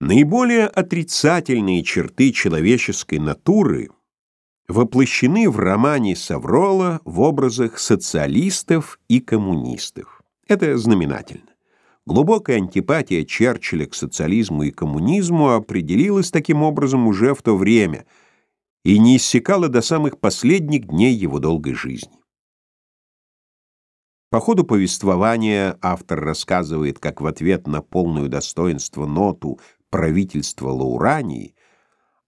Наиболее отрицательные черты человеческой натуры воплощены в романе Саврола в образах социалистов и коммунистов. Это знаменательно. Глубокая антипатия Черчилля к социализму и коммунизму определилась таким образом уже в то время и не иссякала до самых последних дней его долгой жизни. По ходу повествования автор рассказывает, как в ответ на полную достоинство ноту правительства Лаурании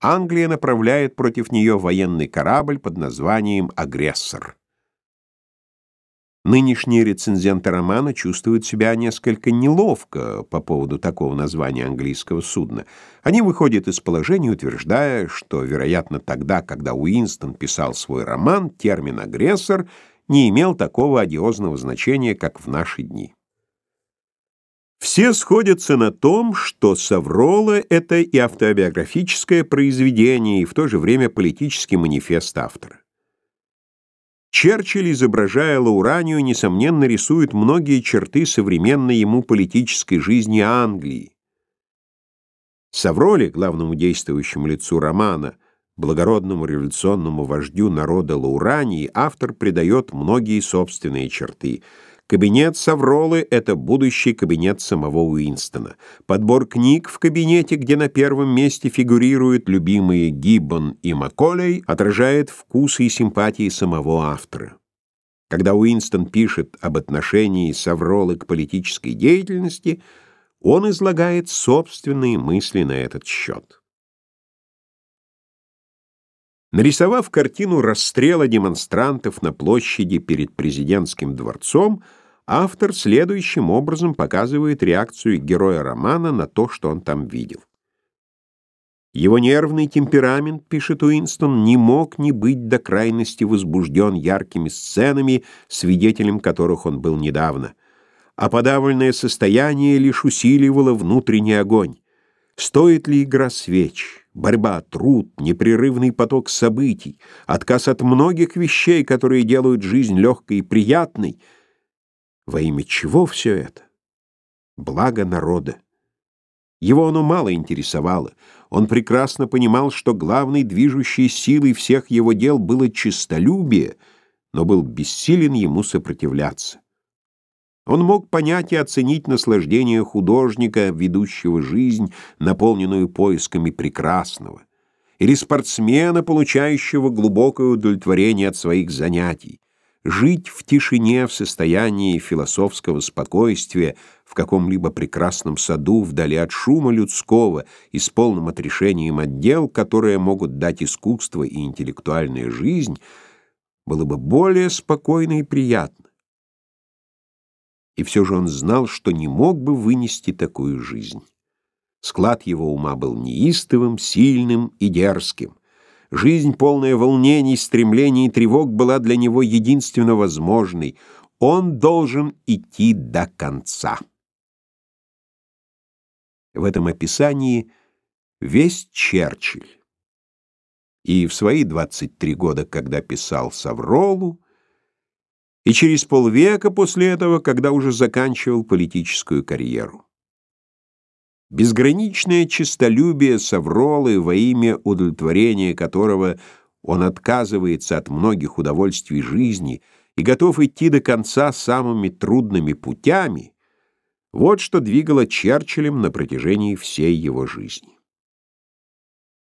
Англия направляет против нее военный корабль под названием «Агрессор». Нынешние рецензенты романа чувствуют себя несколько неловко по поводу такого названия английского судна. Они выходят из положения, утверждая, что, вероятно, тогда, когда Уинстон писал свой роман, термин «агрессор» не имел такого одиозного значения, как в наши дни. Все сходятся на том, что Саврола — это и автобиографическое произведение, и в то же время политический манифест автора. Черчилль, изображая Лауранию, несомненно, рисует многие черты современной ему политической жизни Англии. Савроле, главному действующему лицу романа, благородному революционному вождю народа Лаурании, автор придает многие собственные черты. Кабинет Савролы — это будущий кабинет самого Уинстона. Подбор книг в кабинете, где на первом месте фигурируют любимые Гиббон и Макколей, отражает вкусы и симпатии самого автора. Когда Уинстон пишет об отношении Савролы к политической деятельности, он излагает собственные мысли на этот счет. Нарисовав картину расстрела демонстрантов на площади перед президентским дворцом, автор следующим образом показывает реакцию героя романа на то, что он там видел. Его нервный темперамент, пишет Уинстон, не мог не быть до крайности возбужден яркими сценами, свидетелем которых он был недавно, а подавленное состояние лишь усиливало внутренний огонь. Стоит ли игра свеч? Борьба, труд, непрерывный поток событий, отказ от многих вещей, которые делают жизнь легкой и приятной. Во имя чего все это? Благо народа. Его оно мало интересовало. Он прекрасно понимал, что главной движущей силой всех его дел было честолюбие, но был бессилен ему сопротивляться. Он мог понять и оценить наслаждение художника, ведущего жизнь, наполненную поисками прекрасного, или спортсмена, получающего глубокое удовлетворение от своих занятий. Жить в тишине в состоянии философского спокойствия в каком-либо прекрасном саду вдали от шума людского и с полным отрешением от дел, которые могут дать искусство и интеллектуальная жизнь, было бы более спокойно и приятно и все же он знал, что не мог бы вынести такую жизнь. Склад его ума был неистовым, сильным и дерзким. Жизнь, полная волнений, стремлений и тревог, была для него единственно возможной. Он должен идти до конца. В этом описании весь Черчилль. И в свои 23 года, когда писал Савролу, и через полвека после этого, когда уже заканчивал политическую карьеру. Безграничное честолюбие Савролы, во имя удовлетворения которого он отказывается от многих удовольствий жизни и готов идти до конца самыми трудными путями, вот что двигало Черчиллем на протяжении всей его жизни.